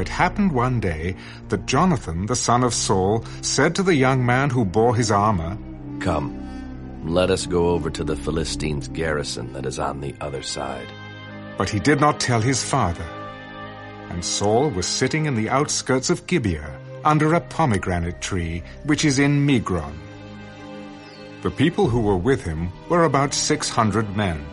it happened one day that Jonathan, the son of Saul, said to the young man who bore his armor, Come, let us go over to the Philistines' garrison that is on the other side. But he did not tell his father. And Saul was sitting in the outskirts of Gibeah, under a pomegranate tree, which is in Migron. The people who were with him were about six hundred men.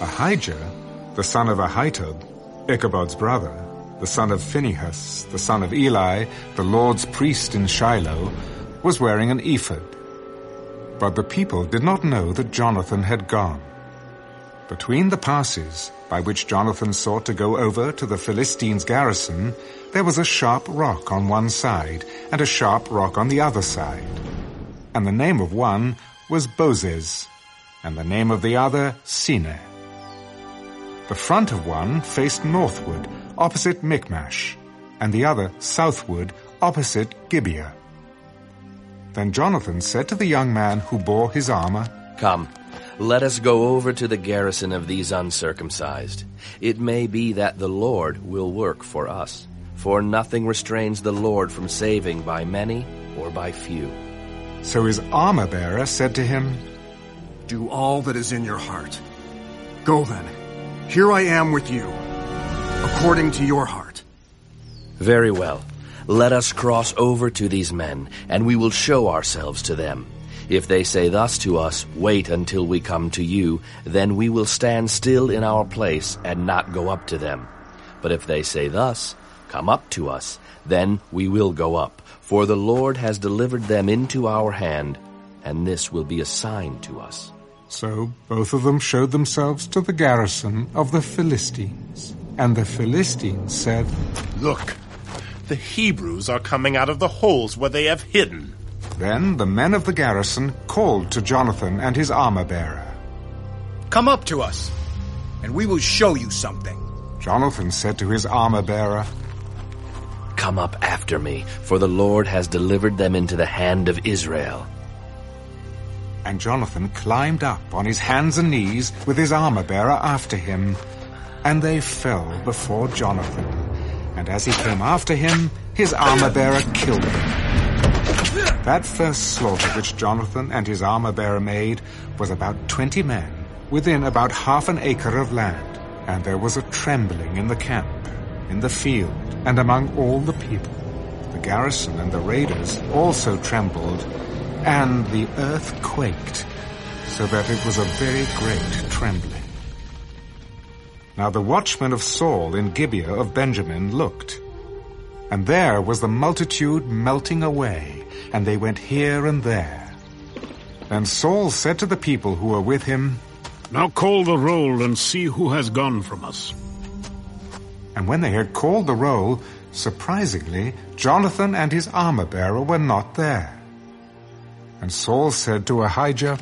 Ahijah, the son of Ahitub, Ichabod's brother, the son of Phinehas, the son of Eli, the Lord's priest in Shiloh, was wearing an ephod. But the people did not know that Jonathan had gone. Between the passes by which Jonathan sought to go over to the Philistines' garrison, there was a sharp rock on one side and a sharp rock on the other side. And the name of one was Bozez, and the name of the other Seneh. The front of one faced northward, opposite Michmash, and the other southward, opposite Gibeah. Then Jonathan said to the young man who bore his armor, Come, let us go over to the garrison of these uncircumcised. It may be that the Lord will work for us. For nothing restrains the Lord from saving by many or by few. So his armor-bearer said to him, Do all that is in your heart. Go then. Here I am with you, according to your heart. Very well. Let us cross over to these men, and we will show ourselves to them. If they say thus to us, Wait until we come to you, then we will stand still in our place and not go up to them. But if they say thus, Come up to us, then we will go up, for the Lord has delivered them into our hand, and this will be a sign to us. So both of them showed themselves to the garrison of the Philistines. And the Philistines said, Look, the Hebrews are coming out of the holes where they have hidden. Then the men of the garrison called to Jonathan and his armor-bearer. Come up to us, and we will show you something. Jonathan said to his armor-bearer, Come up after me, for the Lord has delivered them into the hand of Israel. And Jonathan climbed up on his hands and knees with his armor-bearer after him, and they fell before Jonathan. And as he came after him, his armor-bearer killed him. That first slaughter which Jonathan and his armor-bearer made was about twenty men, within about half an acre of land. And there was a trembling in the camp, in the field, and among all the people. The garrison and the raiders also trembled, and the earth quaked, so that it was a very great trembling. Now the watchmen of Saul in Gibeah of Benjamin looked, and there was the multitude melting away, and they went here and there. And Saul said to the people who were with him, Now call the roll and see who has gone from us. And when they had called the roll, surprisingly, Jonathan and his armor-bearer were not there. And Saul said to Ahijah,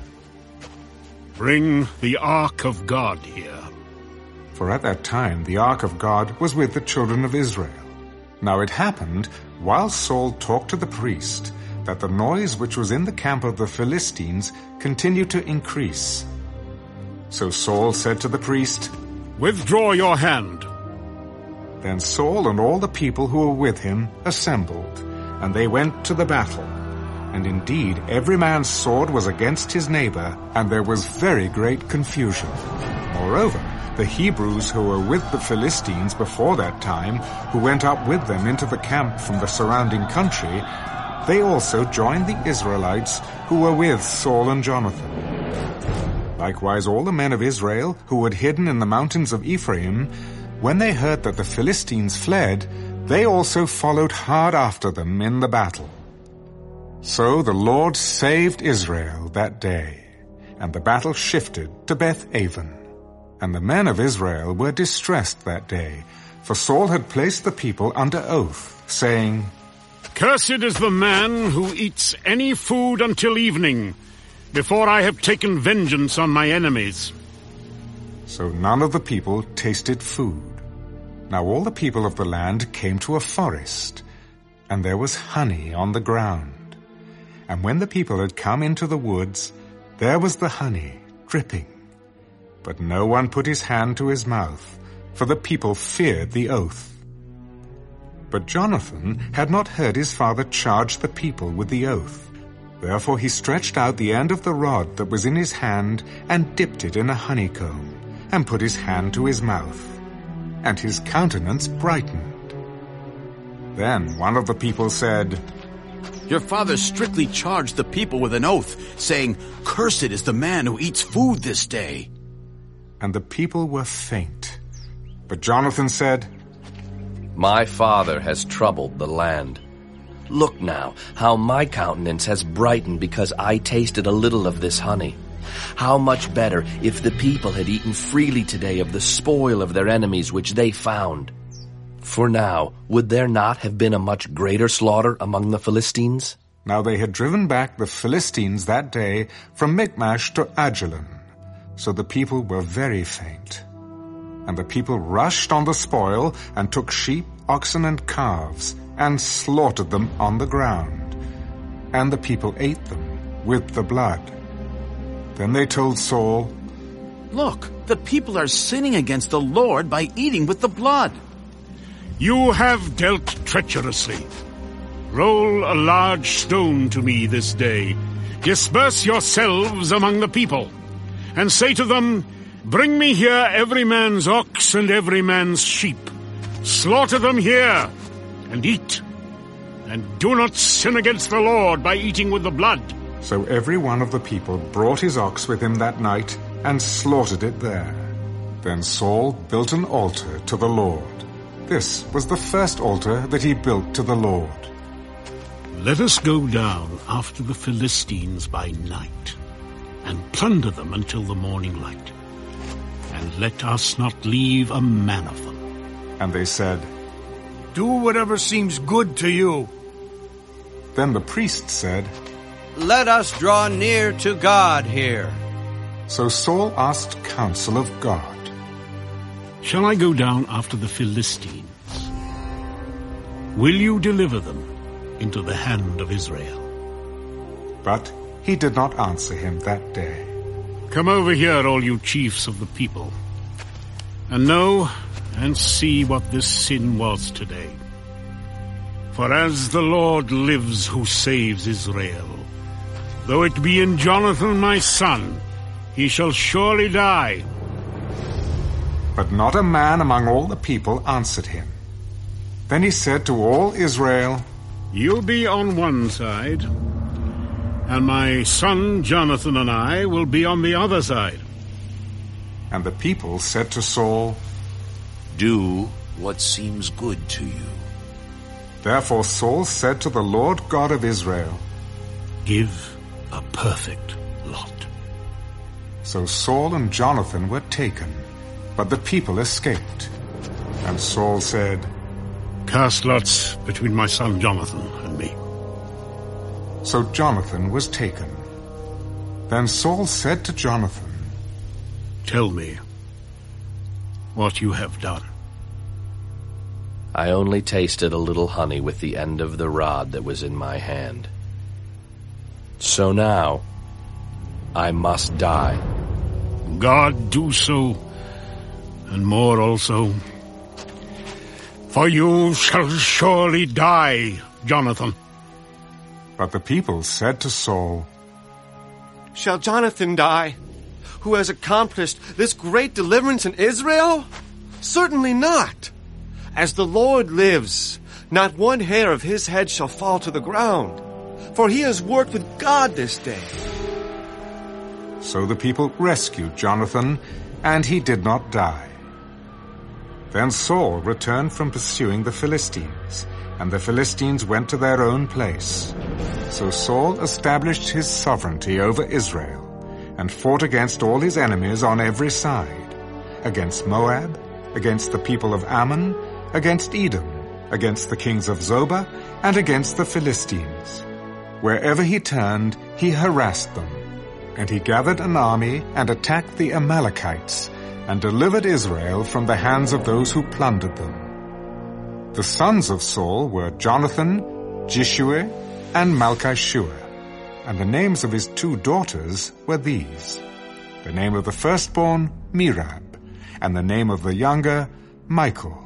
Bring the ark of God here. For at that time the ark of God was with the children of Israel. Now it happened, while Saul talked to the priest, that the noise which was in the camp of the Philistines continued to increase. So Saul said to the priest, Withdraw your hand. Then Saul and all the people who were with him assembled, and they went to the battle. And indeed every man's sword was against his neighbor, and there was very great confusion. Moreover, the Hebrews who were with the Philistines before that time, who went up with them into the camp from the surrounding country, they also joined the Israelites who were with Saul and Jonathan. Likewise all the men of Israel who had hidden in the mountains of Ephraim, when they heard that the Philistines fled, they also followed hard after them in the battle. So the Lord saved Israel that day, and the battle shifted to Beth Aven. And the men of Israel were distressed that day, for Saul had placed the people under oath, saying, Cursed is the man who eats any food until evening, before I have taken vengeance on my enemies. So none of the people tasted food. Now all the people of the land came to a forest, and there was honey on the ground. And when the people had come into the woods, there was the honey dripping. But no one put his hand to his mouth, for the people feared the oath. But Jonathan had not heard his father charge the people with the oath. Therefore he stretched out the end of the rod that was in his hand and dipped it in a honeycomb, and put his hand to his mouth. And his countenance brightened. Then one of the people said, Your father strictly charged the people with an oath, saying, Cursed is the man who eats food this day. And the people were faint. But Jonathan said, My father has troubled the land. Look now, how my countenance has brightened because I tasted a little of this honey. How much better if the people had eaten freely today of the spoil of their enemies which they found. For now, would there not have been a much greater slaughter among the Philistines? Now they had driven back the Philistines that day from Michmash to Aijalon. So the people were very faint. And the people rushed on the spoil and took sheep, oxen, and calves, and slaughtered them on the ground. And the people ate them with the blood. Then they told Saul, Look, the people are sinning against the Lord by eating with the blood. You have dealt treacherously. Roll a large stone to me this day. Disperse yourselves among the people, and say to them, Bring me here every man's ox and every man's sheep. Slaughter them here, and eat. And do not sin against the Lord by eating with the blood. So every one of the people brought his ox with him that night and slaughtered it there. Then Saul built an altar to the Lord. This was the first altar that he built to the Lord. Let us go down after the Philistines by night, and plunder them until the morning light. And let us not leave a man of them. And they said, Do whatever seems good to you. Then the priest said, Let us draw near to God here. So Saul asked counsel of God. Shall I go down after the Philistines? Will you deliver them into the hand of Israel? But he did not answer him that day. Come over here, all you chiefs of the people, and know and see what this sin was today. For as the Lord lives who saves Israel, though it be in Jonathan my son, he shall surely die. But not a man among all the people answered him. Then he said to all Israel, You'll be on one side, and my son Jonathan and I will be on the other side. And the people said to Saul, Do what seems good to you. Therefore Saul said to the Lord God of Israel, Give a perfect lot. So Saul and Jonathan were taken, but the people escaped. And Saul said, Cast lots between my son Jonathan and me. So Jonathan was taken. Then Saul said to Jonathan, Tell me what you have done. I only tasted a little honey with the end of the rod that was in my hand. So now, I must die. God do so, and more also. For you shall surely die, Jonathan. But the people said to Saul, Shall Jonathan die, who has accomplished this great deliverance in Israel? Certainly not. As the Lord lives, not one hair of his head shall fall to the ground, for he has worked with God this day. So the people rescued Jonathan, and he did not die. Then Saul returned from pursuing the Philistines, and the Philistines went to their own place. So Saul established his sovereignty over Israel, and fought against all his enemies on every side, against Moab, against the people of Ammon, against Edom, against the kings of Zobah, and against the Philistines. Wherever he turned, he harassed them. And he gathered an army and attacked the Amalekites, and delivered Israel from the hands of those who plundered them. The sons of Saul were Jonathan, Jishui, and Malchishua, and the names of his two daughters were these. The name of the firstborn, Merab, and the name of the younger, Michal.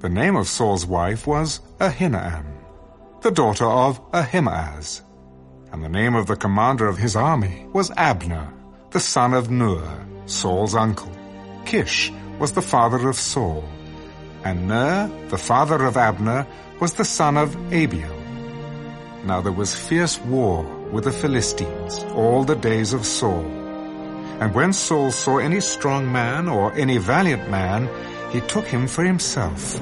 The name of Saul's wife was Ahinoam, the daughter of Ahimaaz. And the name of the commander of his army was Abner, the son of Ner, Saul's uncle. Kish was the father of Saul, and Ner, the father of Abner, was the son of Abiel. Now there was fierce war with the Philistines all the days of Saul. And when Saul saw any strong man or any valiant man, he took him for himself